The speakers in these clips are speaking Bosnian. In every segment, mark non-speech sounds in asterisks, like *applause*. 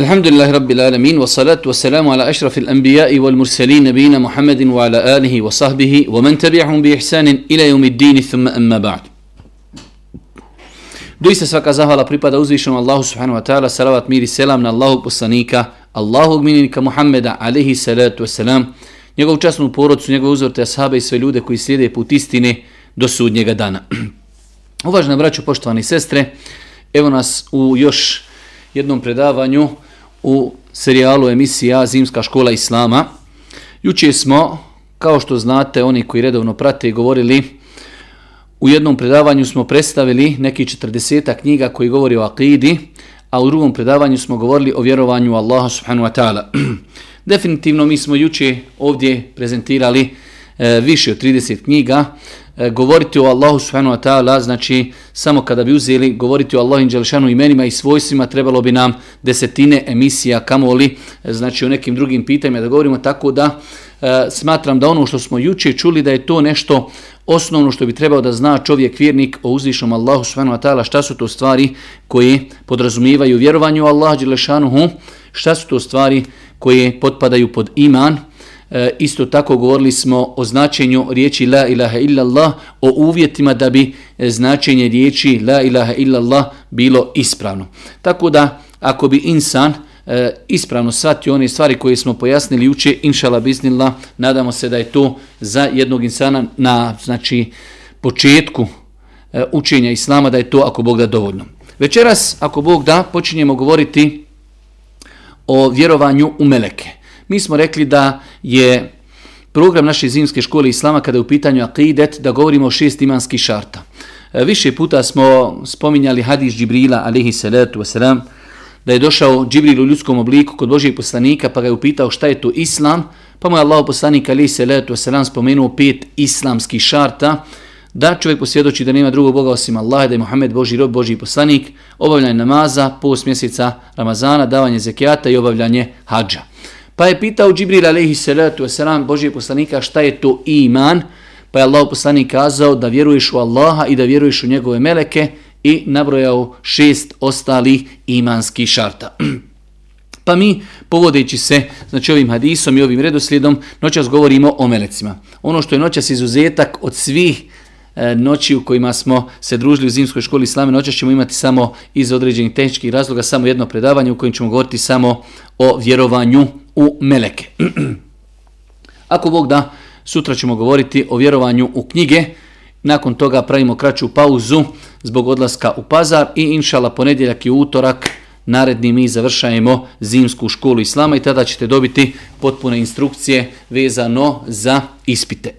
الحمد لله رب العالمين والصلاة والسلام على أشرف الأنبياء والمرسلين نبينا محمد وعلى آله وصحبه ومن تبعهم بإحسان إلى يوم الدين ثم أما بعد Doista svaka zahvala pripada uzvišenom Allahu subhanahu wa ta'ala, salavat mir i selam na Allahog poslanika, Allahog minika Muhammeda, alihi salatu wasalam, njegovu časnu porodcu, njegove uzorte ashabe i sve ljude koji slijede put istine do sudnjega dana. *clears throat* Uvažena braćo, poštovani sestre, evo nas u još jednom predavanju u serijalu emisija Zimska škola Islama. Juče smo, kao što znate, oni koji redovno prate, govorili u jednom predavanju smo predstavili neki 40 knjiga koji govori o akidi, a u drugom predavanju smo govorili o vjerovanju Allaha subhanahu wa ta'ala. *clears throat* Definitivno mi smo juče ovdje prezentirali e, više od 30 knjiga, E, govoriti o Allahu subhanahu wa ta'ala, znači samo kada bi uzeli govoriti o Allahu inđelšanu imenima i svojstvima, trebalo bi nam desetine emisija kamoli, e, znači o nekim drugim pitanjima. Da govorimo tako da e, smatram da ono što smo juče čuli da je to nešto osnovno što bi trebao da zna čovjek vjernik o uzvišnom Allahu subhanahu wa ta'ala, šta su to stvari koje podrazumijevaju vjerovanju Allahu inđelšanuhu, šta su to stvari koje potpadaju pod iman, E, isto tako govorili smo o značenju riječi la ilaha illallah, o uvjetima da bi e, značenje riječi la ilaha illallah bilo ispravno. Tako da ako bi insan e, ispravno shvatio one stvari koje smo pojasnili uče, inšala biznila, nadamo se da je to za jednog insana na znači početku e, učenja Islama, da je to ako Bog da dovoljno. Večeras, ako Bog da, počinjemo govoriti o vjerovanju u meleke. Mi smo rekli da je program naše zimske škole Islama kada je u pitanju akidet da govorimo o šest imanskih šarta. E, više puta smo spominjali hadis Džibrila alihi salatu wasalam da je došao Džibril u ljudskom obliku kod Božijeg poslanika pa ga je upitao šta je to Islam pa mu je Allah poslanik alihi salatu wasalam spomenuo pet islamskih šarta da čovjek posvjedoči da nema drugog Boga osim Allaha, da je Muhammed Boži rob, Boži poslanik, obavljanje namaza, post mjeseca Ramazana, davanje zekijata i obavljanje hađa. Pa je pitao Džibril alaihi salatu wasalam Božije poslanika šta je to iman. Pa je Allah poslanik kazao da vjeruješ u Allaha i da vjeruješ u njegove meleke i nabrojao šest ostalih imanskih šarta. *clears throat* Pa mi, povodeći se znači ovim hadisom i ovim redoslijedom, noćas govorimo o melecima. Ono što je noćas izuzetak od svih E, noći u kojima smo se družili u zimskoj školi Islame. noćas ćemo imati samo iz određenih tehničkih razloga samo jedno predavanje u kojem ćemo govoriti samo o vjerovanju u meleke. Ako Bog da, sutra ćemo govoriti o vjerovanju u knjige. Nakon toga pravimo kraću pauzu zbog odlaska u pazar i inšala ponedjeljak i utorak naredni mi završajemo zimsku školu Islama i tada ćete dobiti potpune instrukcije vezano za ispite.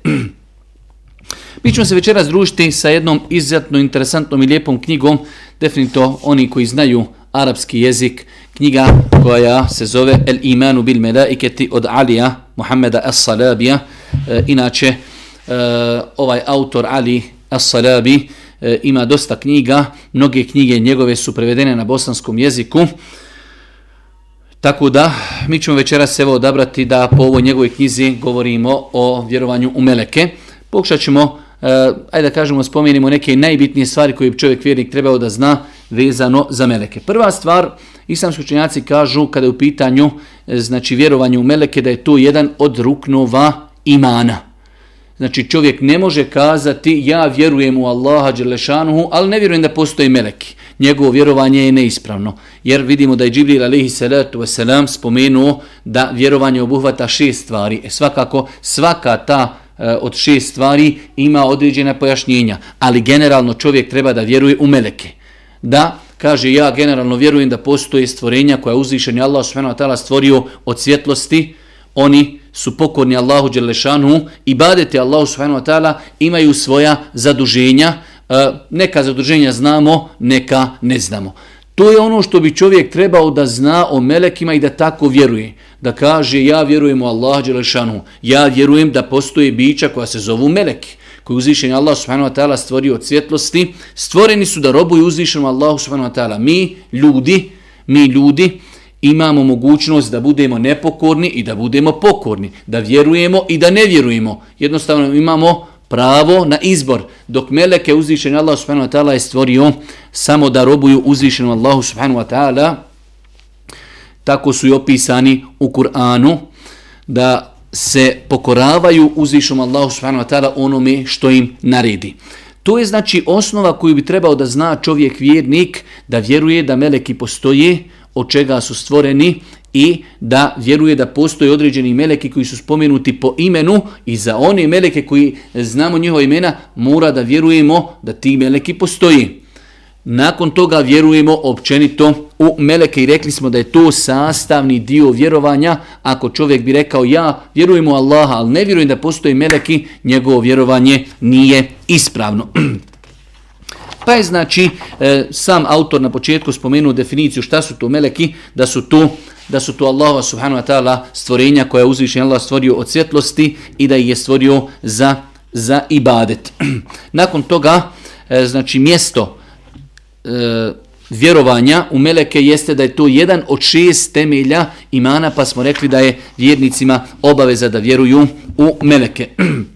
Mi ćemo se večeras družiti sa jednom izuzetno interesantnom i lijepom knjigom, definitivno oni koji znaju arapski jezik, knjiga koja se zove El imanu bil melaiketi od Alija Muhammeda As-Salabija. E, inače, e, ovaj autor Ali As-Salabi e, ima dosta knjiga, mnoge knjige njegove su prevedene na bosanskom jeziku. Tako da, mi ćemo večeras evo odabrati da po ovoj njegovoj knjizi govorimo o vjerovanju u meleke. Pokušat ćemo uh, ajde da kažemo, spomenimo neke najbitnije stvari koje bi čovjek vjernik trebao da zna vezano za meleke. Prva stvar, islamski učenjaci kažu kada je u pitanju e, znači vjerovanje u meleke da je to jedan od ruknova imana. Znači čovjek ne može kazati ja vjerujem u Allaha Đelešanuhu, ali ne vjerujem da postoji meleki. Njegovo vjerovanje je neispravno. Jer vidimo da je Džibril alaihi salatu wasalam spomenuo da vjerovanje obuhvata šest stvari. E svakako svaka ta E, od šest stvari ima određena pojašnjenja, ali generalno čovjek treba da vjeruje u meleke. Da, kaže, ja generalno vjerujem da postoje stvorenja koja je uzvišen Allah subhanahu wa ta'ala stvorio od svjetlosti, oni su pokorni Allahu Đelešanu i badete Allahu subhanahu wa ta'ala imaju svoja zaduženja, e, neka zaduženja znamo, neka ne znamo. To je ono što bi čovjek trebao da zna o melekima i da tako vjeruje. Da kaže ja vjerujem u Allah Đelešanu. Ja vjerujem da postoje bića koja se zovu meleki. Koji uzvišen Allah subhanahu wa ta'ala stvorio od svjetlosti. Stvoreni su da robuju uzvišenom Allahu subhanahu wa ta'ala. Mi ljudi, mi ljudi imamo mogućnost da budemo nepokorni i da budemo pokorni. Da vjerujemo i da ne vjerujemo. Jednostavno imamo pravo na izbor, dok meleke uzvišen Allah subhanahu wa ta'ala je stvorio samo da robuju uzvišenu Allahu subhanahu wa ta'ala, tako su i opisani u Kur'anu, da se pokoravaju uzvišom Allahu subhanahu wa ta'ala onome što im naredi. To je znači osnova koju bi trebao da zna čovjek vjernik, da vjeruje da meleki postoje, od čega su stvoreni i da vjeruje da postoje određeni meleki koji su spomenuti po imenu i za one meleke koji znamo njihova imena mora da vjerujemo da ti meleki postoji. Nakon toga vjerujemo općenito u meleke i rekli smo da je to sastavni dio vjerovanja. Ako čovjek bi rekao ja vjerujem u Allaha, ali ne vjerujem da postoje meleki, njegovo vjerovanje nije ispravno. *clears throat* Pa je znači e, sam autor na početku spomenuo definiciju šta su to meleki, da su to da su to Allahova subhanahu wa ta'ala stvorenja koja je uzvišen Allah stvorio od svjetlosti i da ih je stvorio za, za ibadet. *clears throat* Nakon toga, e, znači mjesto e, vjerovanja u meleke jeste da je to jedan od šest temelja imana, pa smo rekli da je vjernicima obaveza da vjeruju u meleke. *clears throat*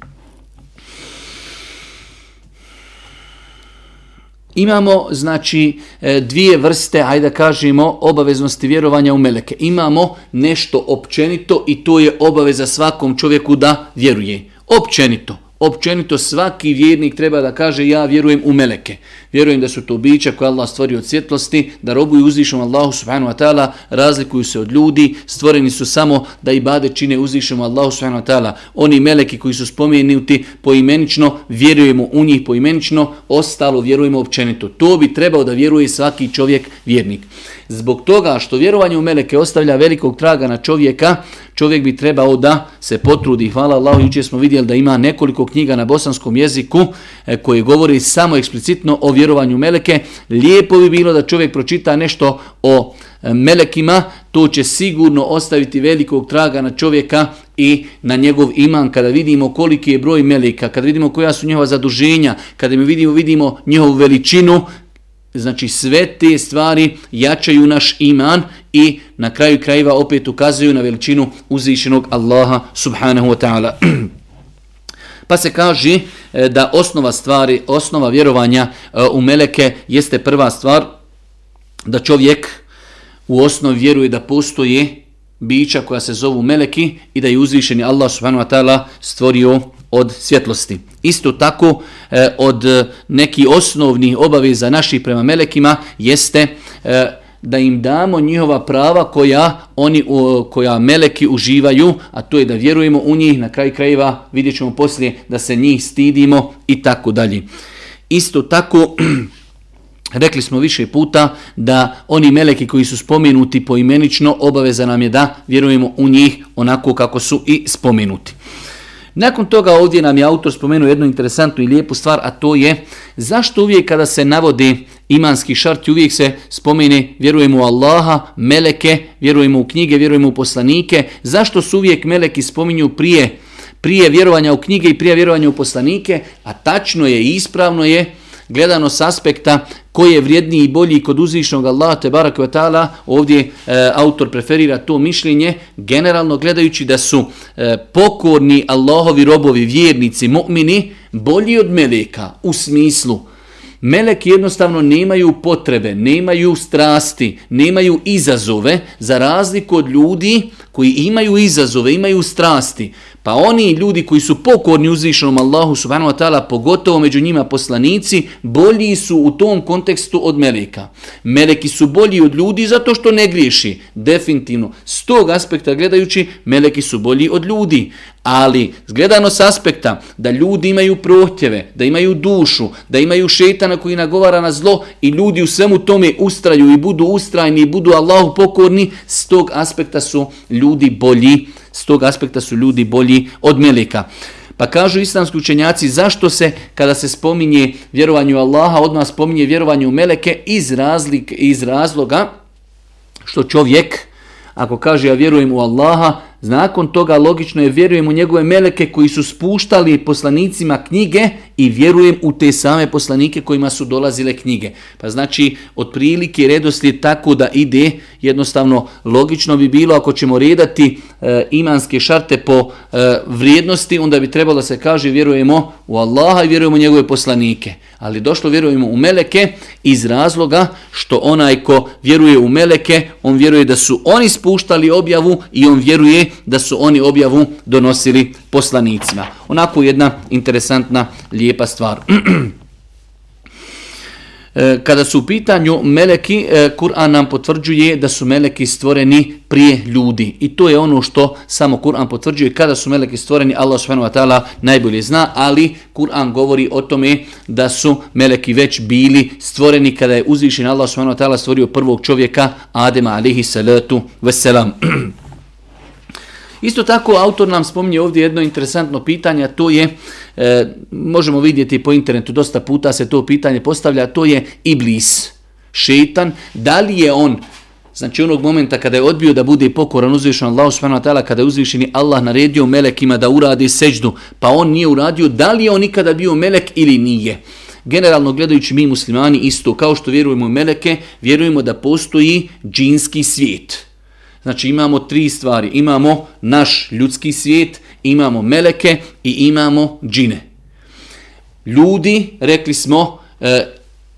Imamo znači e, dvije vrste, ajde da kažemo, obaveznosti vjerovanja u meleke. Imamo nešto općenito i to je obaveza svakom čovjeku da vjeruje. Općenito. Općenito svaki vjernik treba da kaže ja vjerujem u meleke. Vjerujem da su to bića koje Allah stvori od svjetlosti, da robuju uzvišom Allahu subhanahu wa ta'ala, razlikuju se od ljudi, stvoreni su samo da i bade čine uzvišom Allahu subhanahu wa ta'ala. Oni meleki koji su spomenuti poimenično, vjerujemo u njih poimenično, ostalo vjerujemo općenito. To bi trebao da vjeruje svaki čovjek vjernik. Zbog toga što vjerovanje u meleke ostavlja velikog traga na čovjeka, čovjek bi trebao da se potrudi. Hvala Allahu, jučer smo vidjeli da ima nekoliko knjiga na bosanskom jeziku e, koje govori samo eksplicitno o vjerovanju meleke. Lijepo bi bilo da čovjek pročita nešto o e, melekima, to će sigurno ostaviti velikog traga na čovjeka i na njegov iman kada vidimo koliki je broj meleka, kada vidimo koja su njihova zaduženja, kada mi vidimo vidimo njihovu veličinu, Znači sve te stvari jačaju naš iman i na kraju krajeva opet ukazuju na veličinu uzvišenog Allaha subhanahu wa ta'ala. *clears throat* Pa se kaže e, da osnova stvari, osnova vjerovanja e, u meleke jeste prva stvar da čovjek u osnovi vjeruje da postoje bića koja se zovu meleki i da je uzvišeni Allah subhanahu wa ta'ala stvorio od svjetlosti. Isto tako e, od e, neki osnovnih obaveza naših prema melekima jeste e, da im damo njihova prava koja oni koja meleki uživaju, a to je da vjerujemo u njih, na kraj krajeva vidjet ćemo poslije da se njih stidimo i tako dalje. Isto tako *clears throat* Rekli smo više puta da oni meleki koji su spomenuti poimenično obaveza nam je da vjerujemo u njih onako kako su i spomenuti. Nakon toga ovdje nam je autor spomenuo jednu interesantnu i lijepu stvar, a to je zašto uvijek kada se navodi imanski šarti, uvijek se spomene vjerujemo u Allaha, meleke, vjerujemo u knjige, vjerujemo u poslanike, zašto su uvijek meleki spominju prije, prije vjerovanja u knjige i prije vjerovanja u poslanike, a tačno je i ispravno je, gledano s aspekta koji je vrijedniji i bolji kod uzvišnog Allaha te baraka ve ta'ala, ovdje e, autor preferira to mišljenje, generalno gledajući da su e, pokorni Allahovi robovi, vjernici, mu'mini, bolji od meleka u smislu Meleki jednostavno nemaju potrebe, nemaju strasti, nemaju izazove za razliku od ljudi koji imaju izazove, imaju strasti. Pa oni ljudi koji su pokorni uzvišenom Allahu subhanahu wa ta'ala, pogotovo među njima poslanici, bolji su u tom kontekstu od meleka. Meleki su bolji od ljudi zato što ne griješi. Definitivno. S tog aspekta gledajući, meleki su bolji od ljudi. Ali, gledano s aspekta da ljudi imaju prohtjeve, da imaju dušu, da imaju šetana koji nagovara na zlo i ljudi u svemu tome ustraju i budu ustrajni i budu Allahu pokorni, s tog aspekta su ljudi bolji s tog aspekta su ljudi bolji od meleka. Pa kažu islamski učenjaci zašto se kada se spominje vjerovanju Allaha odmah spominje vjerovanju meleke iz, razlik, iz razloga što čovjek ako kaže ja vjerujem u Allaha Nakon toga logično je vjerujem u njegove meleke koji su spuštali poslanicima knjige i vjerujem u te same poslanike kojima su dolazile knjige. Pa znači, otprilike redoslijed tako da ide, jednostavno logično bi bilo ako ćemo redati e, imanske šarte po e, vrijednosti, onda bi trebalo da se kaže vjerujemo u Allaha i vjerujemo u njegove poslanike. Ali došlo vjerujemo u meleke iz razloga što onaj ko vjeruje u meleke, on vjeruje da su oni spuštali objavu i on vjeruje da su oni objavu donosili poslanicima. Onako jedna interesantna, lijepa stvar. *clears throat* E, kada su u pitanju meleki, e, Kur'an nam potvrđuje da su meleki stvoreni prije ljudi. I to je ono što samo Kur'an potvrđuje. Kada su meleki stvoreni, Allah subhanahu wa ta'ala najbolje zna, ali Kur'an govori o tome da su meleki već bili stvoreni kada je uzvišen Allah subhanahu wa ta'ala stvorio prvog čovjeka, Adema alihi salatu veselam. *clears throat* Isto tako autor nam spominje ovdje jedno interesantno pitanje, to je, e, možemo vidjeti po internetu, dosta puta se to pitanje postavlja, to je Iblis, šetan, da li je on, znači onog momenta kada je odbio da bude pokoran uzvišen Allah subhanahu wa ta'ala, kada je uzvišeni Allah naredio melekima da uradi seđdu, pa on nije uradio, da li je on ikada bio melek ili nije? Generalno gledajući mi muslimani isto, kao što vjerujemo u meleke, vjerujemo da postoji džinski svijet. Znači imamo tri stvari. Imamo naš ljudski svijet, imamo meleke i imamo džine. Ljudi, rekli smo, e,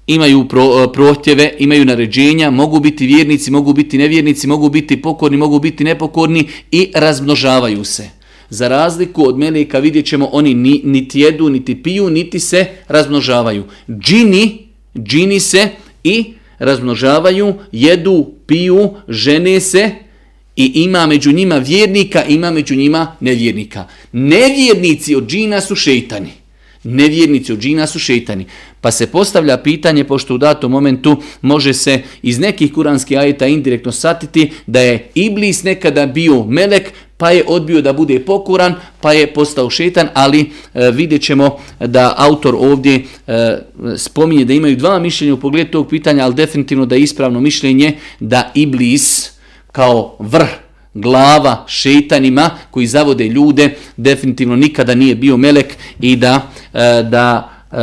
imaju pro, e, prohtjeve, imaju naređenja, mogu biti vjernici, mogu biti nevjernici, mogu biti pokorni, mogu biti nepokorni i razmnožavaju se. Za razliku od meleka vidjet ćemo, oni ni, niti jedu, niti piju, niti se razmnožavaju. Džini, džini se i razmnožavaju, jedu, piju, žene se, i ima među njima vjernika, ima među njima nevjernika. Nevjernici od džina su šeitani. Nevjernici od džina su šeitani. Pa se postavlja pitanje, pošto u datom momentu može se iz nekih kuranskih ajeta indirektno satiti da je Iblis nekada bio melek, pa je odbio da bude pokuran, pa je postao šetan, ali e, vidjet ćemo da autor ovdje e, spominje da imaju dva mišljenja u pogledu tog pitanja, ali definitivno da je ispravno mišljenje da Iblis kao vrh glava šeitanima koji zavode ljude, definitivno nikada nije bio melek i da, e, da e,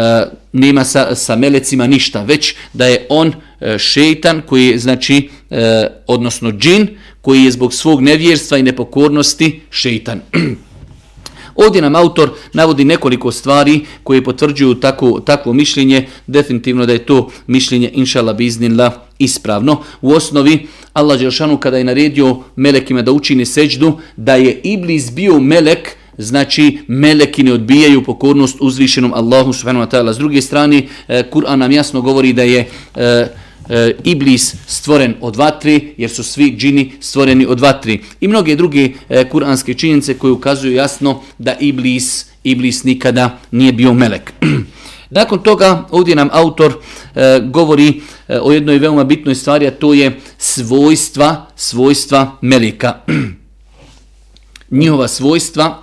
nema sa, sa melecima ništa, već da je on e, šeitan koji je, znači, odnosno džin, koji je zbog svog nevjerstva i nepokornosti šeitan. *clears throat* Ovdje nam autor navodi nekoliko stvari koje potvrđuju tako, takvo mišljenje, definitivno da je to mišljenje inšala biznila ispravno. U osnovi Allah Đelšanu kada je naredio melekima da učini seđdu, da je Iblis bio melek, znači meleki ne odbijaju pokornost uzvišenom Allahu subhanahu wa ta'ala. S druge strane, eh, Kur'an nam jasno govori da je eh, eh, Iblis stvoren od vatri, jer su svi džini stvoreni od vatri. I mnoge druge kuranske činjenice koje ukazuju jasno da Iblis, Iblis nikada nije bio melek. *clears throat* Nakon toga ovdje nam autor e, govori e, o jednoj veoma bitnoj stvari, a to je svojstva, svojstva melika. *clears throat* Njihova svojstva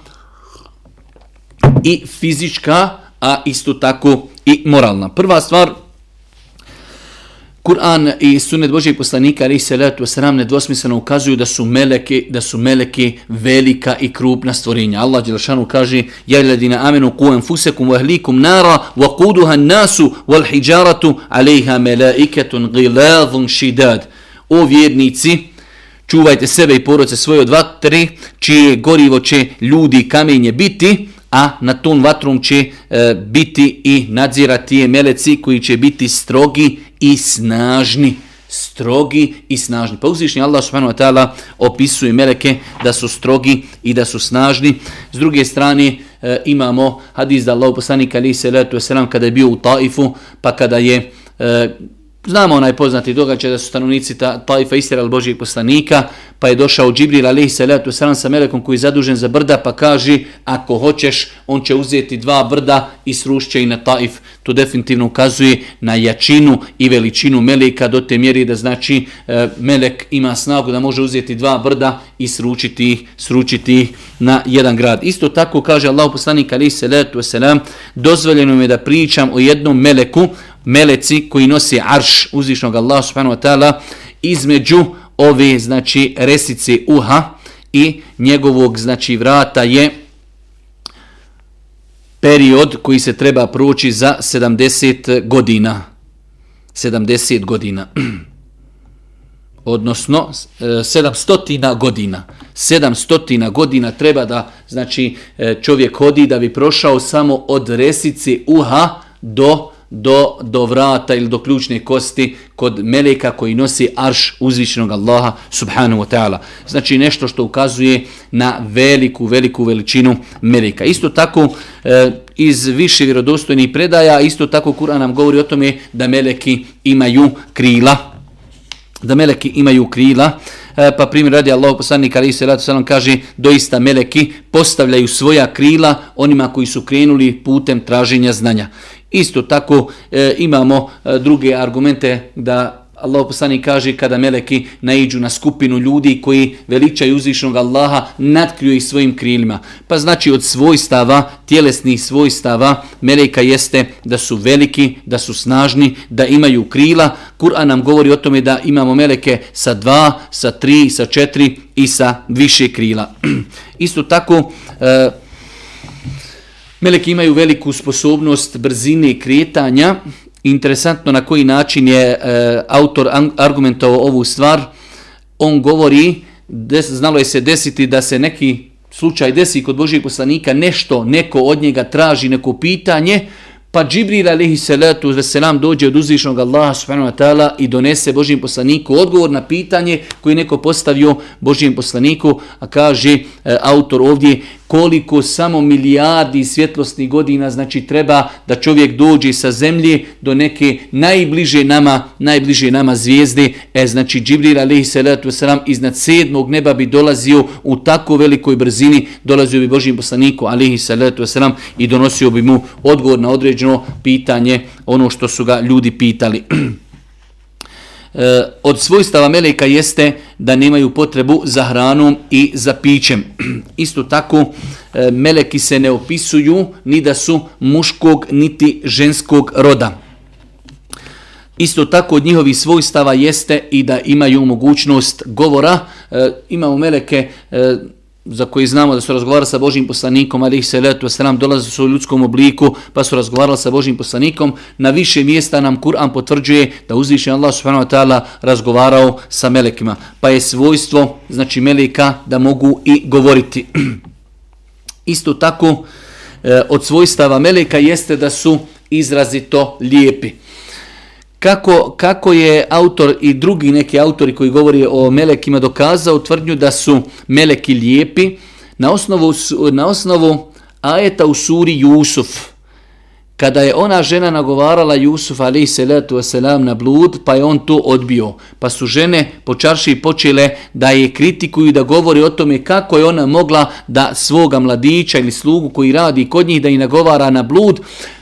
i fizička, a isto tako i moralna. Prva stvar Kur'an i sunnet Božijeg poslanika ali se letu sram nedvosmisleno ukazuju da su meleke, da su meleke velika i krupna stvorenja. Allah dželešanu kaže: "Ja ladina amenu qu anfusakum wa ahlikum nara wa quduha an-nasu wal hijaratu 'alayha malaikatun ghilazun shidad." O vjernici, čuvajte sebe i porodice svoje od vatre, čije gorivo će ljudi i kamenje biti, a na tom vatrom će e, biti i nadzirati je meleci koji će biti strogi i snažni. Strogi i snažni. Pa uzvišnji Allah subhanahu wa ta'ala opisuje meleke da su strogi i da su snažni. S druge strane e, imamo hadis da Allah poslanik ali se letu selam kada je bio u Taifu, pa kada je e, Znamo onaj poznati događaj da su stanovnici ta, Taifa istirali Božijeg poslanika, pa je došao Džibril alaihi salatu salam sa melekom koji je zadužen za brda, pa kaže, ako hoćeš, on će uzeti dva brda i srušće i na Taif. To definitivno ukazuje na jačinu i veličinu meleka do te mjeri da znači e, melek ima snagu da može uzeti dva brda i sručiti ih, sručiti ih na jedan grad. Isto tako kaže Allah poslanik alaihi salatu salam, dozvoljeno mi je da pričam o jednom meleku, meleci koji nosi arš uzvišnog Allaha subhanahu wa ta'ala između ove znači resice uha i njegovog znači vrata je period koji se treba proći za 70 godina. 70 godina. *clears throat* Odnosno e, 700 godina. 700 godina treba da znači e, čovjek hodi da bi prošao samo od resice uha do do, do vrata ili do ključne kosti kod meleka koji nosi arš uzvišenog Allaha subhanahu wa ta'ala. Znači nešto što ukazuje na veliku, veliku veličinu meleka. Isto tako e, iz više vjerodostojnih predaja, isto tako Kur'an nam govori o tome da meleki imaju krila. Da meleki imaju krila. E, pa primjer radi Allah poslanik ali se ratu kaže doista meleki postavljaju svoja krila onima koji su krenuli putem traženja znanja. Isto tako e, imamo e, druge argumente da Allah poslani kaže kada meleki naiđu na skupinu ljudi koji veličaju uzvišnog Allaha, natkriju ih svojim krilima. Pa znači od svojstava, tjelesnih svojstava, meleka jeste da su veliki, da su snažni, da imaju krila. Kur'an nam govori o tome da imamo meleke sa dva, sa tri, sa četiri i sa više krila. *clears throat* Isto tako, e, Meleki imaju veliku sposobnost brzine kretanja. Interesantno na koji način je e, autor argumentovao ovu stvar. On govori, des, znalo je se desiti da se neki slučaj desi kod Božijeg poslanika, nešto, neko od njega traži neko pitanje, Pa Džibril alaihi salatu veselam dođe od uzvišnog Allaha subhanahu wa ta'ala i donese Božijem poslaniku odgovor na pitanje koji neko postavio Božijem poslaniku, a kaže e, autor ovdje koliko samo milijardi svjetlosnih godina znači treba da čovjek dođe sa zemlje do neke najbliže nama najbliže nama zvijezde. E znači Džibril alejhi salatu vesselam iznad sedmog neba bi dolazio u tako velikoj brzini dolazio bi Božjem poslaniku alejhi salatu vesselam i donosio bi mu odgovor na određeno pitanje ono što su ga ljudi pitali. *clears throat* E, od svojstava meleka jeste da nemaju potrebu za hranom i za pićem. *clears throat* Isto tako, e, meleki se ne opisuju ni da su muškog niti ženskog roda. Isto tako od njihovih svojstava jeste i da imaju mogućnost govora. E, imamo meleke e, za koji znamo da su razgovarali sa Božim poslanikom, ali ih se letu sram dolaze su u ljudskom obliku, pa su razgovarali sa Božim poslanikom. Na više mjesta nam Kur'an potvrđuje da uzviše Allah subhanahu wa ta'ala razgovarao sa melekima. Pa je svojstvo, znači meleka, da mogu i govoriti. *clears throat* Isto tako, e, od svojstava meleka jeste da su izrazito lijepi kako, kako je autor i drugi neki autori koji govori o melekima dokazao tvrdnju da su meleki lijepi na osnovu, na osnovu ajeta u suri Jusuf. Kada je ona žena nagovarala Jusuf alaih salatu wasalam na blud, pa je on to odbio. Pa su žene po čarši počele da je kritikuju da govori o tome kako je ona mogla da svoga mladića ili slugu koji radi kod njih da ih nagovara na blud.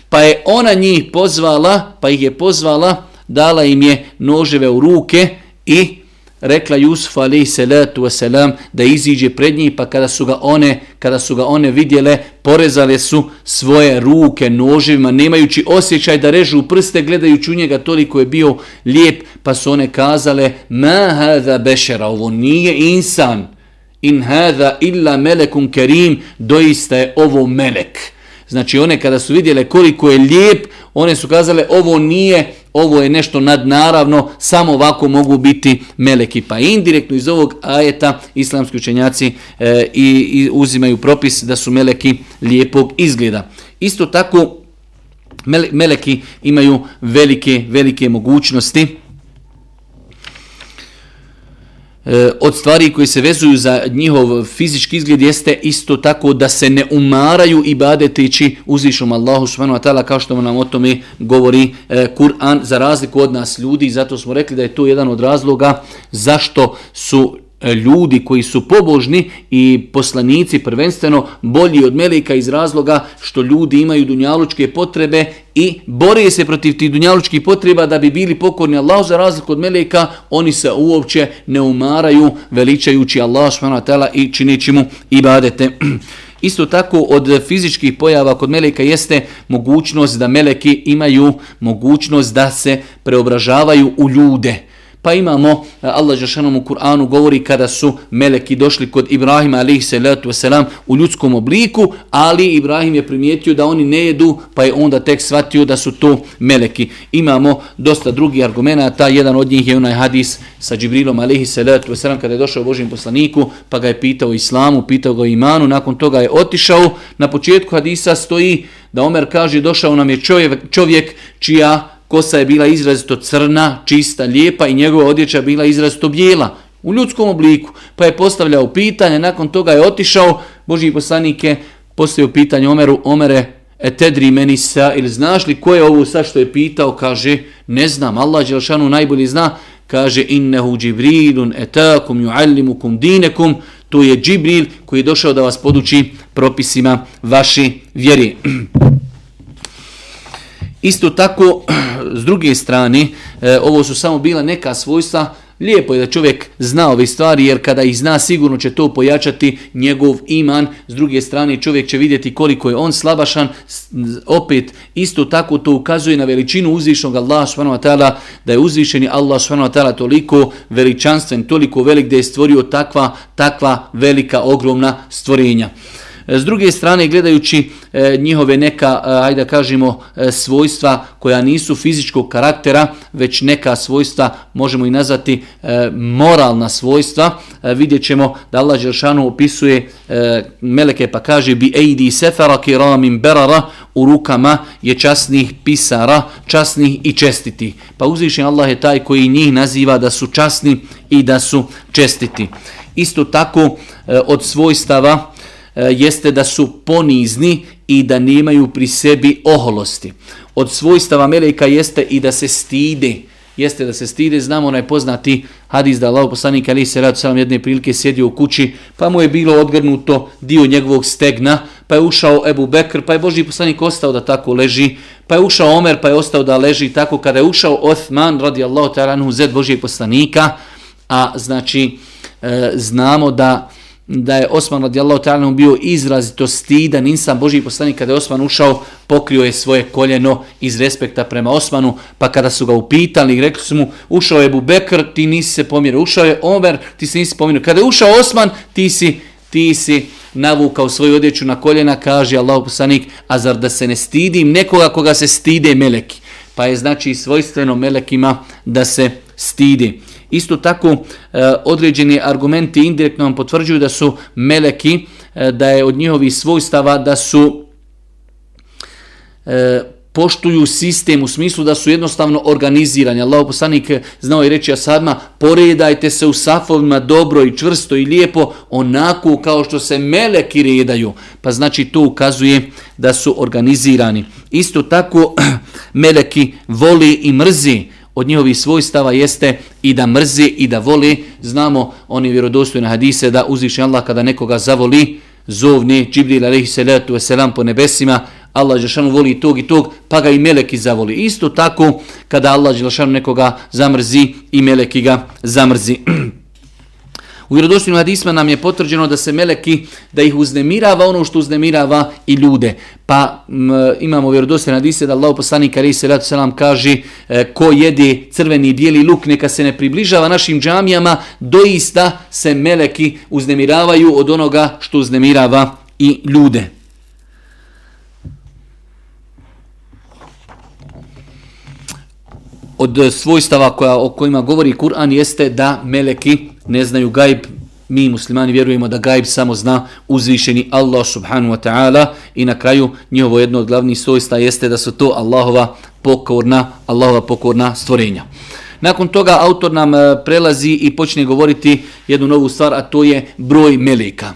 Pa je ona njih pozvala, pa ih je pozvala dala im je noževe u ruke i rekla Jusuf alaihi salatu wasalam da iziđe pred njih pa kada su ga one kada su ga one vidjele porezale su svoje ruke noževima nemajući osjećaj da režu prste gledajući u njega toliko je bio lijep pa su one kazale ma hada bešera ovo nije insan in hada illa melekun kerim doista je ovo melek znači one kada su vidjele koliko je lijep one su kazale ovo nije ovo je nešto nadnaravno, samo ovako mogu biti meleki. Pa indirektno iz ovog ajeta islamski učenjaci e, i, i uzimaju propis da su meleki lijepog izgleda. Isto tako meleki imaju velike, velike mogućnosti. E, od stvari koji se vezuju za njihov fizički izgled jeste isto tako da se ne umaraju i badeteći uzvišom Allahu subhanahu wa ta'ala kao što nam o tome govori e, Kur'an za razliku od nas ljudi. Zato smo rekli da je to jedan od razloga zašto su E, ljudi koji su pobožni i poslanici prvenstveno bolji od meleka iz razloga što ljudi imaju dunjalučke potrebe i bore se protiv tih dunjalučkih potreba da bi bili pokorni Allahu za razliku od meleka, oni se uopće ne umaraju veličajući Allah subhanahu i čineći mu ibadete. *clears throat* Isto tako od fizičkih pojava kod meleka jeste mogućnost da meleki imaju mogućnost da se preobražavaju u ljude Pa imamo, e, Allah Žešanom u Kur'anu govori kada su meleki došli kod Ibrahima alaihi salatu wasalam u ljudskom obliku, ali Ibrahim je primijetio da oni ne jedu, pa je onda tek shvatio da su to meleki. Imamo dosta drugih argumenta, jedan od njih je onaj hadis sa Džibrilom alaihi salatu wasalam kada je došao Božim poslaniku, pa ga je pitao islamu, pitao ga imanu, nakon toga je otišao. Na početku hadisa stoji da Omer kaže došao nam je čovjek, čovjek čija kosa je bila izrazito crna, čista, lijepa i njegova odjeća bila izrazito bijela u ljudskom obliku. Pa je postavljao pitanje, nakon toga je otišao, Boži poslanik je postavio pitanje Omeru, Omere, etedri meni sa, ili znaš li ko je ovo sad što je pitao, kaže, ne znam, Allah Đelšanu najbolji zna, kaže, innehu džibrilun etakum juallimukum dinekum, to je Džibril koji je došao da vas poduči propisima vaše vjeri. *clears throat* Isto tako, *clears throat* s druge strane, e, ovo su samo bila neka svojstva, lijepo je da čovjek zna ove stvari, jer kada ih zna, sigurno će to pojačati njegov iman. S druge strane, čovjek će vidjeti koliko je on slabašan. Opet, isto tako to ukazuje na veličinu uzvišnog Allaha s.w.t. da je uzvišeni Allah s.w.t. toliko veličanstven, toliko velik da je stvorio takva, takva velika, ogromna stvorenja. E, s druge strane, gledajući e, njihove neka, e, ajde da kažemo, svojstva koja nisu fizičkog karaktera, već neka svojstva, možemo i nazvati moralna svojstva, vidjet ćemo da Allah Đeršanu opisuje meleke pa kaže bi ejdi sefara kiramim berara u rukama je časnih pisara, časnih i čestiti. Pa uzvišen Allah je taj koji njih naziva da su časni i da su čestiti. Isto tako od svojstava E, jeste da su ponizni i da nemaju pri sebi oholosti. Od svojstava meleka jeste i da se stide. Jeste da se stide, znamo onaj poznati hadis da Allah poslanik ali se rad sam jedne prilike sjedio u kući, pa mu je bilo odgrnuto dio njegovog stegna, pa je ušao Ebu Bekr, pa je Boži poslanik ostao da tako leži, pa je ušao Omer, pa je ostao da leži tako. Kada je ušao Othman, radi Allah, taranu, zed Božijeg poslanika, a znači e, znamo da da je Osman radijallahu ta'ala bio izrazito stidan insan Boži poslanik kada je Osman ušao pokrio je svoje koljeno iz respekta prema Osmanu pa kada su ga upitali i rekli su mu ušao je Bubekr ti nisi se pomjerio. Ušao je Omer ti se nisi pomjerio. Kada je ušao Osman ti si ti si navukao svoju odjeću na koljena kaže Allahu poslanik a zar da se ne stidim nekoga koga se stide meleki? Pa je znači svojstveno melekima da se stidi Isto tako e, određeni argumenti indirektno vam potvrđuju da su meleki, e, da je od njihovih svojstava da su e, poštuju sistem u smislu da su jednostavno organizirani. Allah poslanik znao i reći asadma, poredajte se u safovima dobro i čvrsto i lijepo, onako kao što se meleki redaju. Pa znači to ukazuje da su organizirani. Isto tako *clears throat* meleki voli i mrzi od njihovih svojstava jeste i da mrzi i da voli. Znamo oni vjerodostojne hadise da uzviše Allah kada nekoga zavoli, zovni Džibril alaihi salatu wasalam po nebesima, Allah Žešanu voli tog i tog, pa ga i meleki zavoli. Isto tako kada Allah Žešanu nekoga zamrzi i meleki ga zamrzi. *clears throat* U vjerodostojnim hadisma nam je potvrđeno da se meleki, da ih uznemirava ono što uznemirava i ljude. Pa m, imamo vjerodostojne hadise da Allah poslanik Ali Salatu selam kaže e, ko jede crveni i bijeli luk neka se ne približava našim džamijama, doista se meleki uznemiravaju od onoga što uznemirava i ljude. Od e, svojstava koja, o kojima govori Kur'an jeste da meleki ne znaju gajb. Mi muslimani vjerujemo da gajb samo zna uzvišeni Allah subhanu wa ta'ala i na kraju njihovo jedno od glavnih svojstva jeste da su to Allahova pokorna, Allahova pokorna stvorenja. Nakon toga autor nam e, prelazi i počne govoriti jednu novu stvar, a to je broj meleka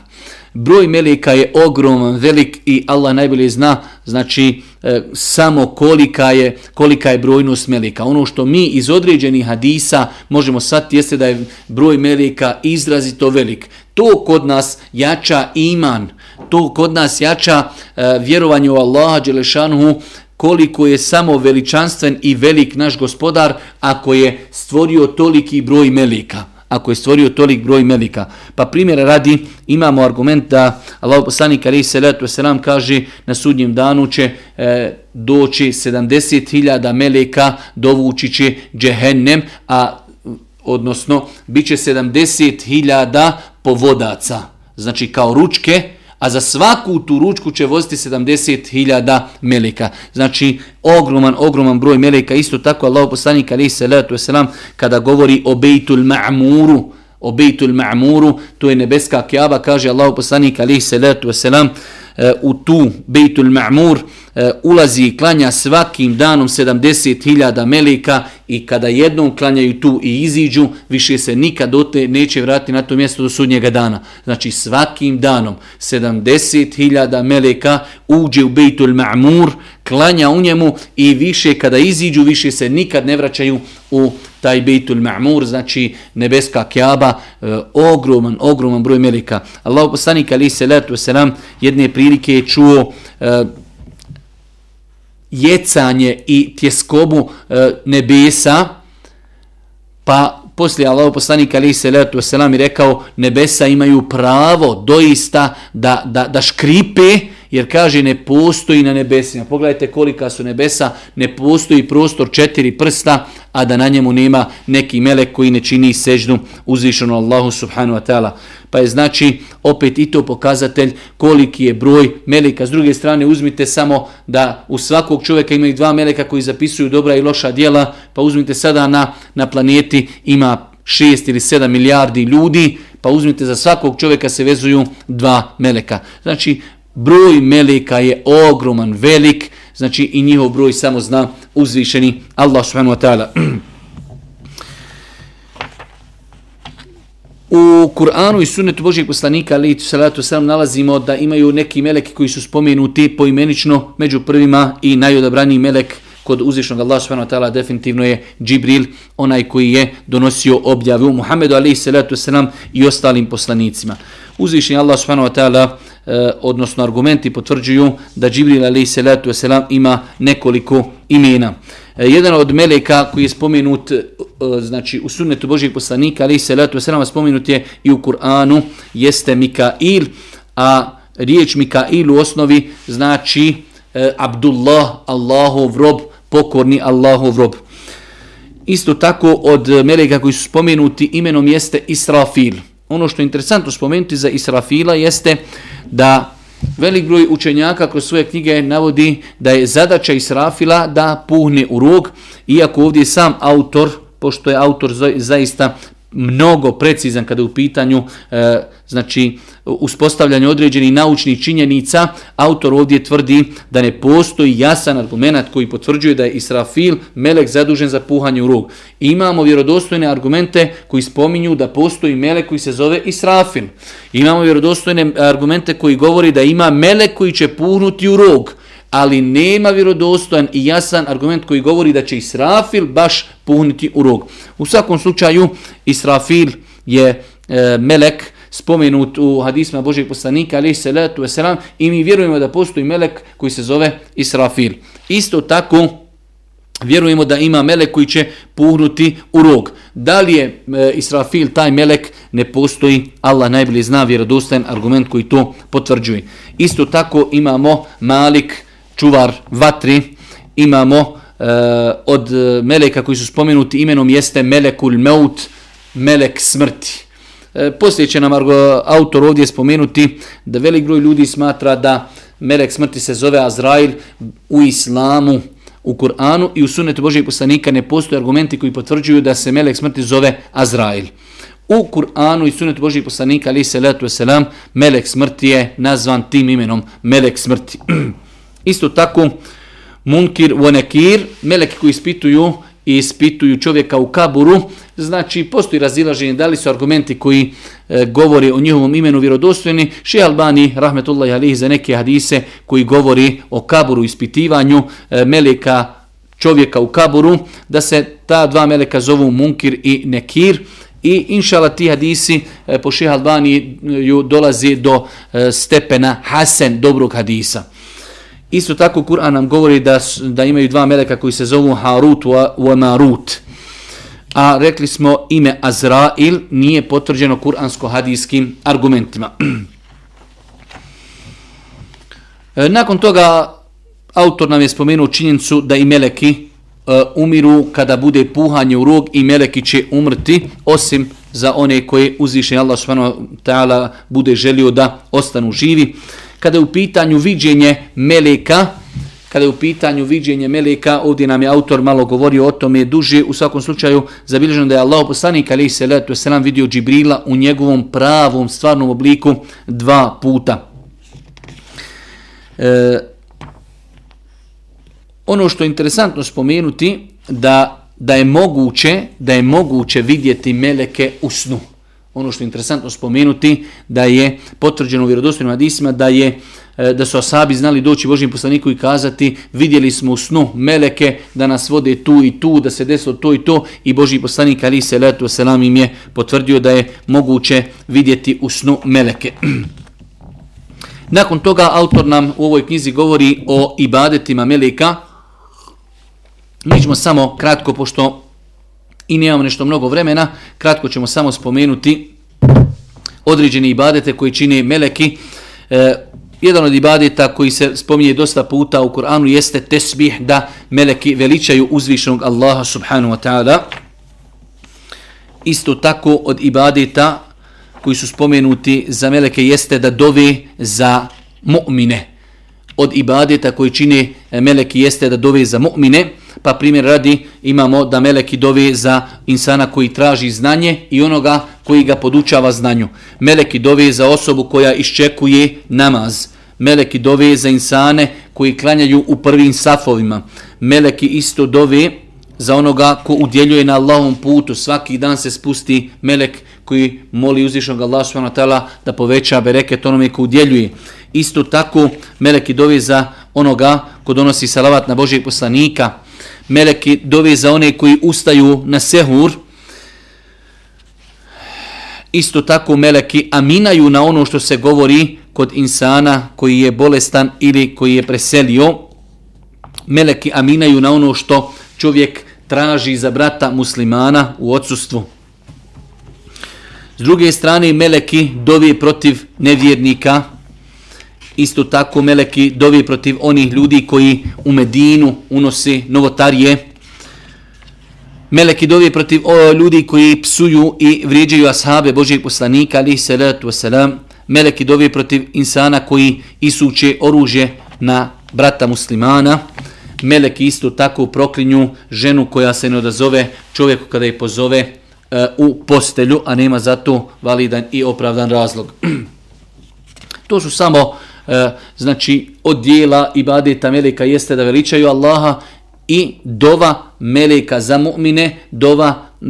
broj meleka je ogroman, velik i Allah najbolje zna, znači e, samo kolika je kolika je brojnost meleka. Ono što mi iz određenih hadisa možemo sad jeste da je broj meleka izrazito velik. To kod nas jača iman, to kod nas jača e, vjerovanje u Allaha Đelešanuhu, koliko je samo veličanstven i velik naš gospodar ako je stvorio toliki broj melika ako je stvorio tolik broj melika. Pa primjer radi, imamo argument da Allah poslanik alaihi salatu wasalam kaže na sudnjem danu će e, doći 70.000 meleka dovući će džehennem, a odnosno bit će 70.000 povodaca, znači kao ručke, a za svaku tu ručku će voziti 70.000 meleka. Znači, ogroman, ogroman broj meleka. Isto tako, Allah poslanik ali se letu selam kada govori o Bejtul Ma'muru, o Bejtul Ma'muru, to je nebeska kjaba, kaže Allah poslanik ali se letu selam e, u tu Bejtul Ma'mur, e, ulazi i klanja svakim danom 70.000 meleka i kada jednom klanjaju tu i iziđu, više se nikad dote neće vratiti na to mjesto do sudnjega dana. Znači svakim danom 70.000 meleka uđe u Bejtul Ma'mur, klanja u njemu i više kada iziđu, više se nikad ne vraćaju u taj Bejtul Ma'mur, znači nebeska kjaba, e, ogroman, ogroman broj meleka. Allah poslanik ali se letu selam jedne prilike je čuo e, jecanje i tjeskobu e, nebesa, pa poslije Allah poslanik ali se letu selam i rekao nebesa imaju pravo doista da, da, da škripe jer kaže ne postoji na nebesima. Pogledajte kolika su nebesa, ne postoji prostor četiri prsta, a da na njemu nema neki melek koji ne čini seždu uzvišeno Allahu subhanu wa ta'ala. Pa je znači opet i to pokazatelj koliki je broj meleka. S druge strane uzmite samo da u svakog čovjeka imaju dva meleka koji zapisuju dobra i loša dijela, pa uzmite sada na, na planeti ima 6 ili 7 milijardi ljudi, pa uzmite za svakog čovjeka se vezuju dva meleka. Znači broj meleka je ogroman, velik, znači i njihov broj samo zna uzvišeni Allah subhanahu wa ta'ala. U Kur'anu i sunnetu Božijeg poslanika ali salatu selam nalazimo da imaju neki meleki koji su spomenuti poimenično među prvima i najodabraniji melek kod uzvišnog Allah subhanahu wa ta'ala definitivno je Džibril, onaj koji je donosio objavu Muhammedu alaihi salatu selam i ostalim poslanicima. Uzvišni Allah subhanahu wa ta'ala Eh, odnosno argumenti potvrđuju da Džibril alaih salatu wasalam ima nekoliko imena. E, jedan od meleka koji je spomenut e, znači u sunnetu Božijeg poslanika alaih salatu wasalam spomenut je i u Kur'anu jeste Mikail, a riječ Mikail u osnovi znači e, Abdullah, Allahov rob, pokorni Allahov rob. Isto tako od meleka koji su spomenuti imenom jeste Israfil. Ono što je interesantno spomenuti za Israfila jeste da velik broj učenjaka kroz svoje knjige navodi da je zadaća Israfila da puhne u rog, iako ovdje sam autor, pošto je autor zaista mnogo precizan kada je u pitanju e, znači uspostavljanje određenih naučnih činjenica, autor ovdje tvrdi da ne postoji jasan argument koji potvrđuje da je Israfil melek zadužen za puhanje u rog. Imamo vjerodostojne argumente koji spominju da postoji melek koji se zove Israfil. Imamo vjerodostojne argumente koji govori da ima melek koji će puhnuti u rog ali nema vjerodostojan i jasan argument koji govori da će Israfil baš puniti u rog. U svakom slučaju, Israfil je e, melek spomenut u hadisma Božeg poslanika, ali se letu veselam, i mi vjerujemo da postoji melek koji se zove Israfil. Isto tako, vjerujemo da ima melek koji će puhnuti u rog. Da li je e, Israfil taj melek, ne postoji, Allah najbolje zna vjerodostojan argument koji to potvrđuje. Isto tako imamo Malik, čuvar vatri, imamo e, od e, meleka koji su spomenuti imenom jeste Melekul Meut, Melek smrti. E, poslije će nam autor ovdje spomenuti da velik broj ljudi smatra da Melek smrti se zove Azrail u islamu, u Kur'anu i u sunnetu Božijeg poslanika ne postoje argumenti koji potvrđuju da se Melek smrti zove Azrail. U Kur'anu i sunnetu Božijeg poslanika, ali se letu selam, Melek smrti je nazvan tim imenom Melek smrti. *clears throat* Isto tako, munkir vonekir, meleki koji ispituju i ispituju čovjeka u kaburu, znači postoji razilaženje da li su argumenti koji e, govori o njihovom imenu vjerodostojni. Ši Albani, rahmetullahi alihi, za neke hadise koji govori o kaburu ispitivanju e, meleka čovjeka u kaburu, da se ta dva meleka zovu munkir i nekir. I inšala ti hadisi e, po še Albani dolazi do e, stepena hasen dobrog hadisa. Isto tako Kur'an nam govori da, da imaju dva meleka koji se zovu Harut wa Marut. A rekli smo ime Azrail nije potvrđeno kuransko-hadijskim argumentima. *clears throat* E, nakon toga autor nam je spomenuo činjenicu da i meleki e, umiru kada bude puhanje u rog i meleki će umrti, osim za one koje uzviše Allah subhanahu ta'ala bude želio da ostanu živi. Kada je u pitanju viđenje meleka, kada je u pitanju viđenje meleka, ovdje nam je autor malo govorio o tome duže, u svakom slučaju zabilježeno da je Allah poslanik alaih salatu wasalam vidio Džibrila u njegovom pravom stvarnom obliku dva puta. E, ono što je interesantno spomenuti da da je moguće da je moguće vidjeti meleke u snu. Ono što je interesantno spomenuti da je potvrđeno u vjerodostojnim hadisima da je e, da su asabi znali doći Božim poslaniku i kazati vidjeli smo u snu meleke da nas vode tu i tu, da se desilo to i to i Boži poslanik ali se letu selam im je potvrdio da je moguće vidjeti u snu meleke. *clears throat* Nakon toga autor nam u ovoj knjizi govori o ibadetima meleka, Mi ćemo samo kratko, pošto i nemamo nešto mnogo vremena, kratko ćemo samo spomenuti određene ibadete koji čine meleki. E, jedan od ibadeta koji se spominje dosta puta u Kur'anu jeste tesbih da meleki veličaju uzvišenog Allaha subhanahu wa ta'ala. Isto tako od ibadeta koji su spomenuti za meleke jeste da dove za mu'mine. Od ibadeta koji čine meleki jeste da dove za mu'mine. Pa primjer radi imamo da meleki dove za insana koji traži znanje i onoga koji ga podučava znanju. Meleki dove za osobu koja iščekuje namaz. Meleki dove za insane koji klanjaju u prvim safovima. Meleki isto dove za onoga ko udjeljuje na Allahom putu. Svaki dan se spusti melek koji moli uzvišnog Allah subhanahu da poveća bereket onome ko udjeljuje. Isto tako meleki dove za onoga ko donosi salavat na Božijeg poslanika meleki dove za one koji ustaju na sehur, isto tako meleki aminaju na ono što se govori kod insana koji je bolestan ili koji je preselio. Meleki aminaju na ono što čovjek traži za brata muslimana u odsustvu. S druge strane, meleki dovi protiv nevjernika, Isto tako meleki dovi protiv onih ljudi koji u Medinu unose novotarije. Meleki dovi protiv o, ljudi koji psuju i vrijeđaju ashabe Božih poslanika, ali salatu wasalam. Meleki dovi protiv insana koji isuče oružje na brata muslimana. Meleki isto tako proklinju ženu koja se ne odazove čovjeku kada je pozove e, u postelju, a nema zato validan i opravdan razlog. *clears throat* to su samo E, znači od dijela ibadeta meleka jeste da veličaju Allaha i dova meleka za mu'mine, dova e,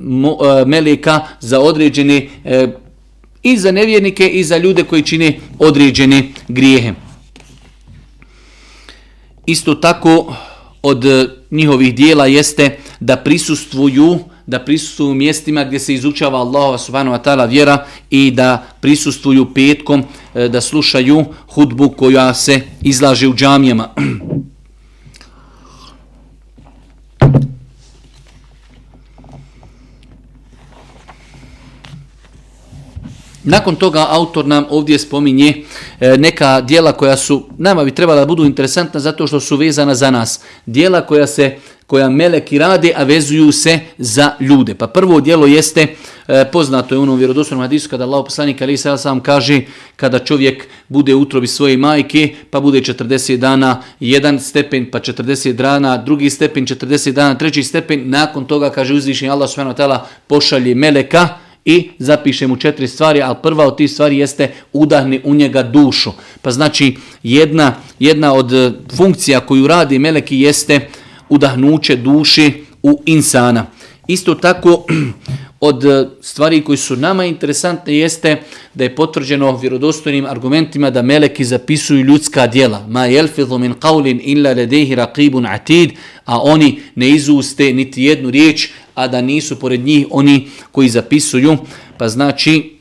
mu, e, meleka za određene e, i za nevjernike i za ljude koji čine određene grijehe. Isto tako od njihovih dijela jeste da prisustvuju da prisustvuju mjestima gdje se izučava Allahova subhanahu wa ta'ala vjera i da prisustuju petkom, e, da slušaju hudbu koja se izlaže u džamijama. *clears throat* Nakon toga autor nam ovdje spominje e, neka dijela koja su nama bi trebala da budu interesantna zato što su vezana za nas. Dijela koja se koja meleki rade, a vezuju se za ljude. Pa prvo dijelo jeste, e, poznato je u onom vjerodostojnom hadisu, kada Allah poslanik Ali Sala sam kaže, kada čovjek bude utrobi svoje majke, pa bude 40 dana jedan stepen, pa 40 dana drugi stepen, 40 dana treći stepen, nakon toga, kaže uzvišenje Allah s.w.t. pošalje meleka, i zapiše mu četiri stvari, ali prva od tih stvari jeste udahni u njega dušu. Pa znači jedna, jedna od e, funkcija koju radi meleki jeste udahnuće duši u insana. Isto tako *clears throat* od eh, stvari koji su nama interesantne jeste da je potvrđeno vjerodostojnim argumentima da meleki zapisuju ljudska djela. Ma jelfidhu min qawlin illa ladayhi raqibun atid, a oni ne izuste niti jednu riječ, a da nisu pored njih oni koji zapisuju. Pa znači,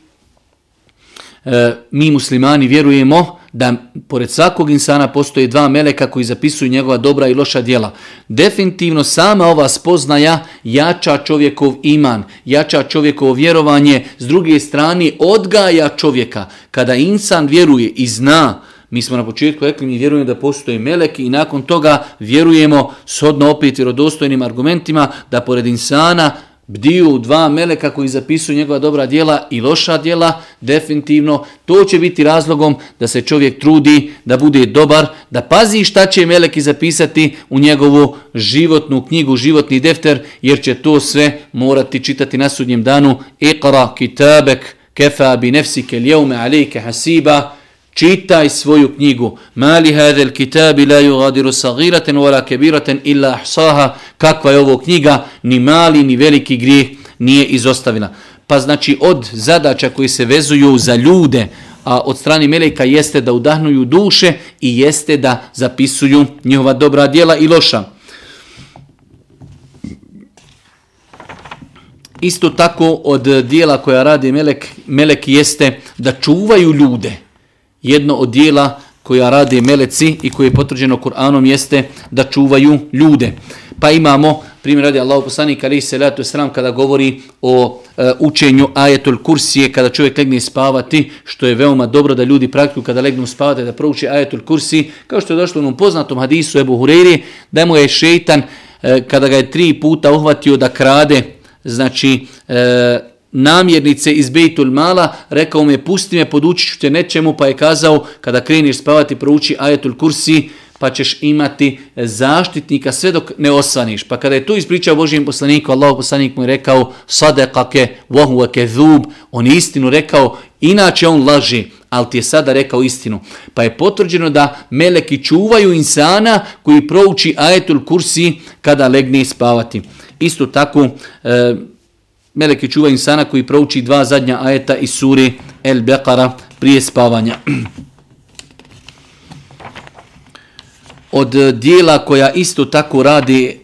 eh, mi muslimani vjerujemo da pored svakog insana postoje dva meleka koji zapisuju njegova dobra i loša djela. Definitivno sama ova spoznaja jača čovjekov iman, jača čovjekovo vjerovanje, s druge strane odgaja čovjeka. Kada insan vjeruje i zna Mi smo na početku rekli, mi vjerujemo da postoje meleki i nakon toga vjerujemo, shodno opet vjerodostojnim argumentima, da pored insana bdiju dva meleka koji zapisuju njegova dobra djela i loša djela, definitivno to će biti razlogom da se čovjek trudi, da bude dobar, da pazi šta će meleki zapisati u njegovu životnu knjigu, životni defter, jer će to sve morati čitati na sudnjem danu. Iqra kitabek kefa bi nefsike ljevme alejke hasiba, čitaj svoju knjigu. Mali hadel kitabi la yugadiru sagiraten wala kebiraten illa ahsaha. Kakva je ovo knjiga? Ni mali ni veliki grijeh nije izostavila. Pa znači od zadaća koji se vezuju za ljude, a od strani meleka jeste da udahnuju duše i jeste da zapisuju njihova dobra djela i loša. Isto tako od dijela koja radi melek, melek jeste da čuvaju ljude jedno od dijela koja rade meleci i koje je potvrđeno Kur'anom jeste da čuvaju ljude. Pa imamo, primjer radi Allahu poslanik alaihi salatu wasalam kada govori o e, učenju ajetul kursije kada čovjek legne spavati, što je veoma dobro da ljudi praktikuju kada legnu spavati da prouči ajetul kursi, kao što je došlo u onom poznatom hadisu Ebu Hureyri, da mu je šeitan e, kada ga je tri puta uhvatio da krade, znači e, namjernice iz Bejtul Mala, rekao mu je pusti me, podučit ću te nečemu, pa je kazao kada kreniš spavati prouči ajetul kursi, pa ćeš imati zaštitnika sve dok ne osvaniš. Pa kada je to ispričao Božijem poslaniku, Allah poslanik mu je rekao sadekake vohuake zub, on je istinu rekao, inače on laži, ali ti je sada rekao istinu. Pa je potvrđeno da meleki čuvaju insana koji prouči ajetul kursi kada legne spavati. Isto tako, e, Meleki čuva insana koji prouči dva zadnja ajeta iz suri El Beqara prije spavanja. Od dijela koja isto tako radi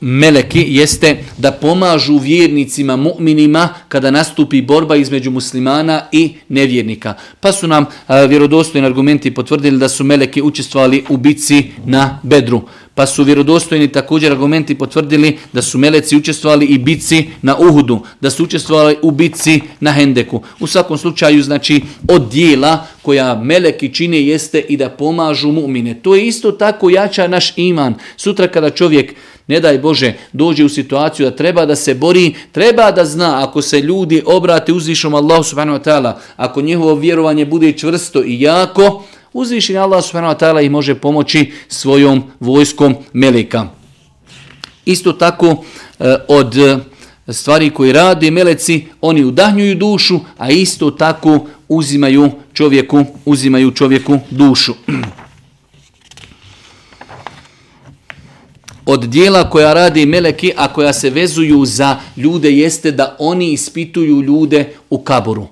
meleki jeste da pomažu vjernicima, mu'minima, kada nastupi borba između muslimana i nevjernika. Pa su nam vjerodostojni argumenti potvrdili da su meleki učestvovali u bici na Bedru pa su vjerodostojni također argumenti potvrdili da su meleci učestvovali i bici na Uhudu, da su učestvovali u bici na Hendeku. U svakom slučaju, znači, od dijela koja meleki čine jeste i da pomažu mu'mine. To je isto tako jača naš iman. Sutra kada čovjek, ne daj Bože, dođe u situaciju da treba da se bori, treba da zna ako se ljudi obrate uzvišom Allahu subhanahu wa ta'ala, ako njihovo vjerovanje bude čvrsto i jako, uzvišen Allah subhanahu wa ta'ala i može pomoći svojom vojskom meleka. Isto tako e, od e, stvari koje rade meleci, oni udahnjuju dušu, a isto tako uzimaju čovjeku, uzimaju čovjeku dušu. *clears throat* Od dijela koja radi meleki, a koja se vezuju za ljude, jeste da oni ispituju ljude u kaboru.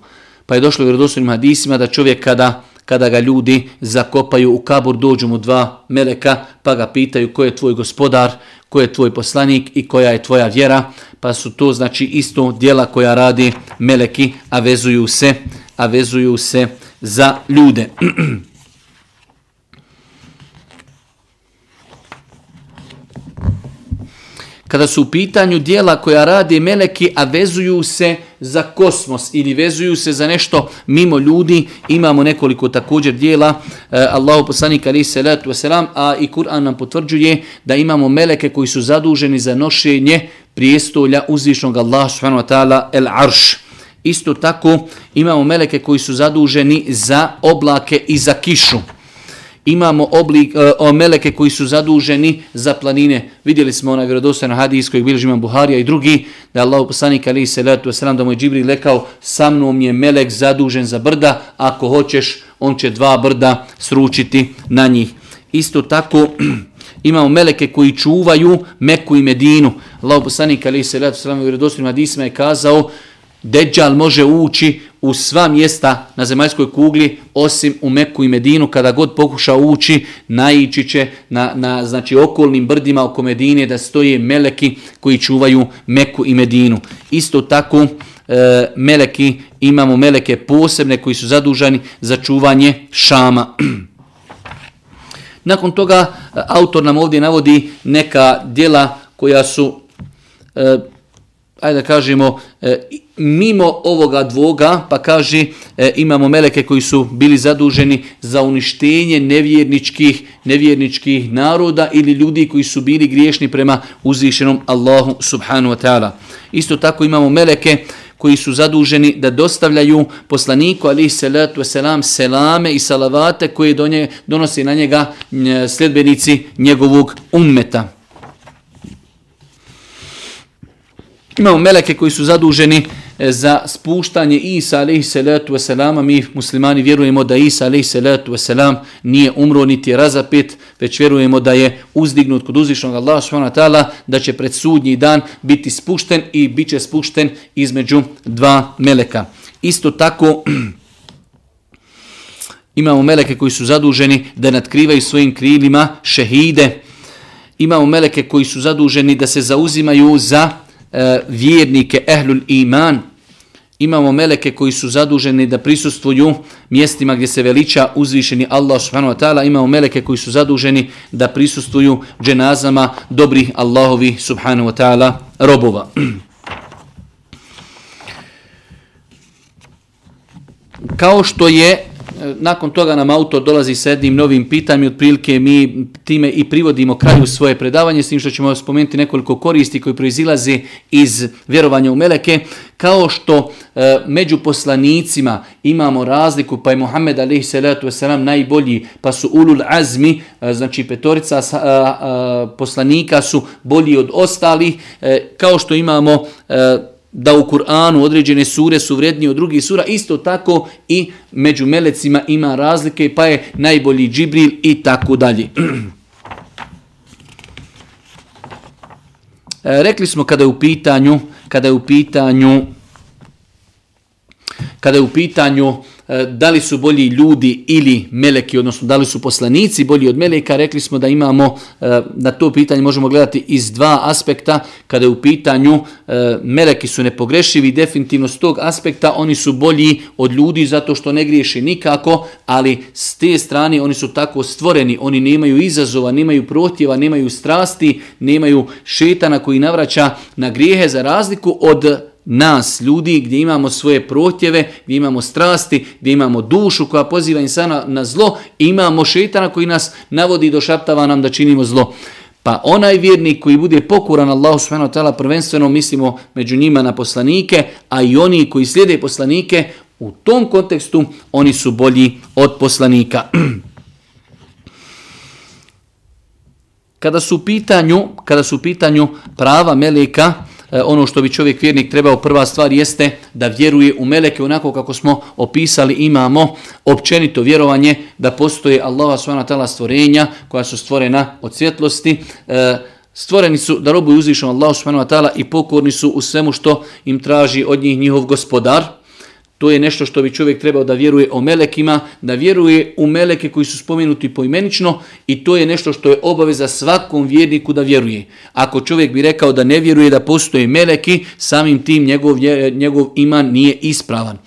Pa je došlo u vjerodostojnim hadisima da čovjek kada kada ga ljudi zakopaju u kabur, dođu mu dva meleka, pa ga pitaju ko je tvoj gospodar, ko je tvoj poslanik i koja je tvoja vjera, pa su to znači isto dijela koja radi meleki, a vezuju se, a vezuju se za ljude. *clears throat* kada su u pitanju dijela koja radi meleki, a vezuju se za kosmos ili vezuju se za nešto mimo ljudi, imamo nekoliko također dijela, e, Allahu poslanik ali salatu wasalam, a i Kur'an nam potvrđuje da imamo meleke koji su zaduženi za nošenje prijestolja uzvišnog Allaha subhanahu wa ta'ala el arš. Isto tako imamo meleke koji su zaduženi za oblake i za kišu imamo oblik e, o meleke koji su zaduženi za planine. Vidjeli smo onaj vjerodostojni hadis kojeg bilježi imam Buharija i drugi, da je Allah poslanik ali se letu wasalam, da mu je Džibril rekao, sa mnom je melek zadužen za brda, ako hoćeš, on će dva brda sručiti na njih. Isto tako, *clears throat* imamo meleke koji čuvaju Meku i Medinu. Allah poslanik ali se letu wasalam, u vjerodostojnim hadisima je kazao, Deđal može ući u sva mjesta na zemaljskoj kugli, osim u Meku i Medinu, kada god pokuša ući, naići će na, na znači, okolnim brdima oko Medine da stoje meleki koji čuvaju Meku i Medinu. Isto tako, e, meleki, imamo meleke posebne koji su zadužani za čuvanje šama. *clears throat* Nakon toga, e, autor nam ovdje navodi neka dijela koja su e, ajde da kažemo, e, mimo ovoga dvoga, pa kaže imamo meleke koji su bili zaduženi za uništenje nevjerničkih, nevjerničkih naroda ili ljudi koji su bili griješni prema uzvišenom Allahu subhanu wa ta'ala. Isto tako imamo meleke koji su zaduženi da dostavljaju poslaniku alihi salatu wasalam selame i salavate koje donje, donosi na njega sljedbenici njegovog ummeta. Imamo meleke koji su zaduženi e, za spuštanje Isa alaihi salatu wasalam. Mi muslimani vjerujemo da Isa alaihi salatu wasalam nije umro niti je razapet, već vjerujemo da je uzdignut kod uzvišnog Allaha subhanahu wa ta'ala, da će pred sudnji dan biti spušten i bit će spušten između dva meleka. Isto tako *clears throat* imamo meleke koji su zaduženi da natkrivaju svojim krilima šehide. Imamo meleke koji su zaduženi da se zauzimaju za e, vjernike ehlul iman, imamo meleke koji su zaduženi da prisustvuju mjestima gdje se veliča uzvišeni Allah subhanahu wa ta'ala, imamo meleke koji su zaduženi da prisustvuju dženazama dobrih Allahovi subhanahu wa ta'ala robova. *clears throat* Kao što je nakon toga nam auto dolazi sa jednim novim pitanjem i otprilike mi time i privodimo kraju svoje predavanje, s tim što ćemo spomenuti nekoliko koristi koji proizilaze iz vjerovanja u meleke, kao što e, među poslanicima imamo razliku, pa je Muhammed alaihi salatu najbolji, pa su ulul azmi, e, znači petorica e, e, poslanika su bolji od ostalih, e, kao što imamo e, da u Kur'anu određene sure su vrednije od drugih sura, isto tako i među melecima ima razlike, pa je najbolji Džibril i tako dalje. *clears throat* E, rekli smo kada je u pitanju, kada je u pitanju kada je u pitanju E, da li su bolji ljudi ili meleki, odnosno da li su poslanici bolji od meleka, rekli smo da imamo e, na to pitanje možemo gledati iz dva aspekta. Kada je u pitanju e, meleki su nepogrešivi, definitivno s tog aspekta oni su bolji od ljudi zato što ne griješi nikako, ali s te strane oni su tako stvoreni, oni nemaju izazova, nemaju protjeva, nemaju strasti, nemaju šetana koji navraća na grijehe za razliku od nas, ljudi, gdje imamo svoje protjeve, gdje imamo strasti, gdje imamo dušu koja poziva insana na zlo, imamo šetana koji nas navodi i došaptava nam da činimo zlo. Pa onaj vjernik koji bude pokuran Allahu subhanahu wa ta'ala prvenstveno mislimo među njima na poslanike, a i oni koji slijede poslanike, u tom kontekstu oni su bolji od poslanika. *clears throat* Kada su u pitanju, kada su u pitanju prava meleka, E, ono što bi čovjek vjernik trebao prva stvar jeste da vjeruje u meleke onako kako smo opisali imamo općenito vjerovanje da postoje Allaha subhanahu stvorenja koja su stvorena od svjetlosti. E, stvoreni su da robuju uzvišom Allahu subhanahu wa ta'ala i pokorni su u svemu što im traži od njih njihov gospodar. To je nešto što bi čovjek trebao da vjeruje o melekima, da vjeruje u meleke koji su spomenuti poimenično i to je nešto što je obaveza svakom vjerniku da vjeruje. Ako čovjek bi rekao da ne vjeruje da postoje meleki, samim tim njegov, njegov iman nije ispravan.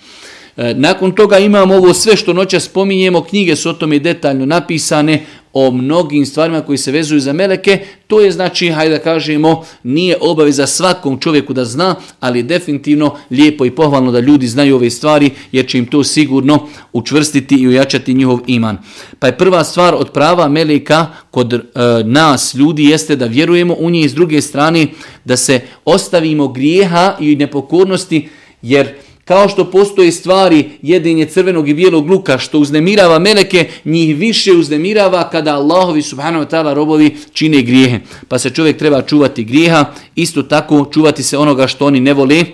E, nakon toga imamo ovo sve što noća spominjemo, knjige su o tome detaljno napisane, o mnogim stvarima koji se vezuju za meleke, to je znači, hajde da kažemo, nije obaveza svakom čovjeku da zna, ali definitivno lijepo i pohvalno da ljudi znaju ove stvari, jer će im to sigurno učvrstiti i ujačati njihov iman. Pa je prva stvar od prava meleka kod e, nas ljudi jeste da vjerujemo u njih s druge strane, da se ostavimo grijeha i nepokornosti, jer Kao što postoje stvari jedinje crvenog i bijelog luka što uznemirava meleke, njih više uznemirava kada Allahovi subhanahu wa ta'ala robovi čine grijehe. Pa se čovjek treba čuvati grijeha, isto tako čuvati se onoga što oni ne vole.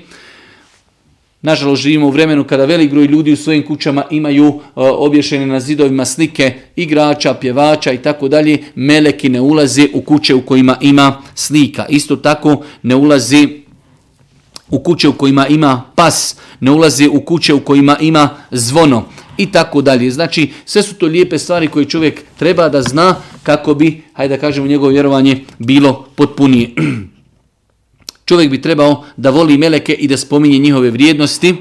Nažalost, živimo u vremenu kada velik broj ljudi u svojim kućama imaju e, obješene na zidovima slike igrača, pjevača i tako dalje. Meleki ne ulaze u kuće u kojima ima slika. Isto tako ne ulazi u kuće u kojima ima pas, ne ulazi u kuće u kojima ima zvono i tako dalje. Znači, sve su to lijepe stvari koje čovjek treba da zna kako bi, hajde da kažemo, njegovo vjerovanje bilo potpunije. *clears throat* čovjek bi trebao da voli meleke i da spominje njihove vrijednosti,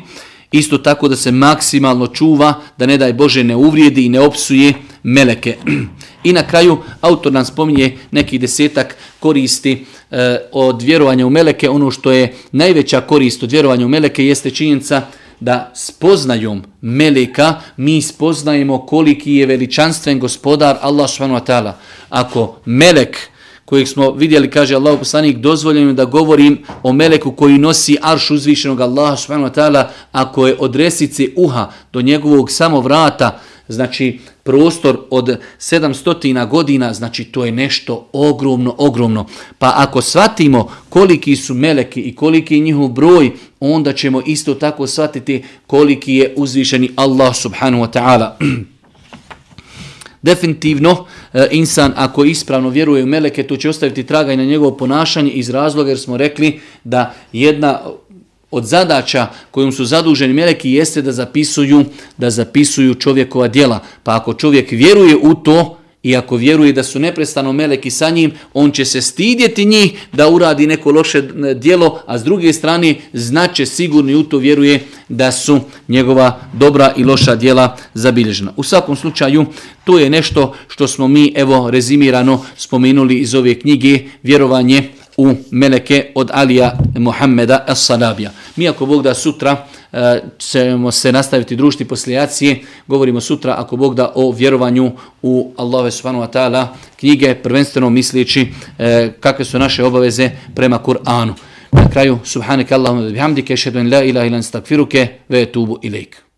isto tako da se maksimalno čuva, da ne daj Bože ne uvrijedi i ne opsuje meleke. *clears throat* I na kraju autor nam spominje neki desetak koristi e, od vjerovanja u meleke. Ono što je najveća korist od vjerovanja u meleke jeste činjenica da spoznajom meleka mi spoznajemo koliki je veličanstven gospodar Allah subhanahu Ako melek kojeg smo vidjeli, kaže Allah poslanik, dozvoljeno da govorim o meleku koji nosi arš uzvišenog Allaha subhanahu wa ta'ala, ako je od resice uha do njegovog samovrata, znači prostor od 700 godina, znači to je nešto ogromno, ogromno. Pa ako shvatimo koliki su meleki i koliki je njihov broj, onda ćemo isto tako shvatiti koliki je uzvišeni Allah subhanahu wa ta'ala. *clears throat* Definitivno, eh, insan ako ispravno vjeruje u meleke, to će ostaviti traga i na njegovo ponašanje iz razloga jer smo rekli da jedna od zadaća kojom su zaduženi meleki jeste da zapisuju da zapisuju čovjekova djela. Pa ako čovjek vjeruje u to, i ako vjeruje da su neprestano meleki sa njim, on će se stidjeti njih da uradi neko loše djelo, a s druge strane znaće sigurno i u to vjeruje da su njegova dobra i loša djela zabilježena. U svakom slučaju, to je nešto što smo mi, evo, rezimirano spomenuli iz ove knjige, vjerovanje u meleke od Alija Mohameda as-Salabija. Mi ako Bog da sutra e, ćemo se nastaviti družiti poslijacije, govorimo sutra ako Bog da o vjerovanju u Allahove subhanahu wa ta'ala knjige, prvenstveno misleći e, kakve su naše obaveze prema Kur'anu. Na kraju, subhanaka Allahumma bihamdike, šedun la ilaha ilan stakfiruke, ve tubu ilaik.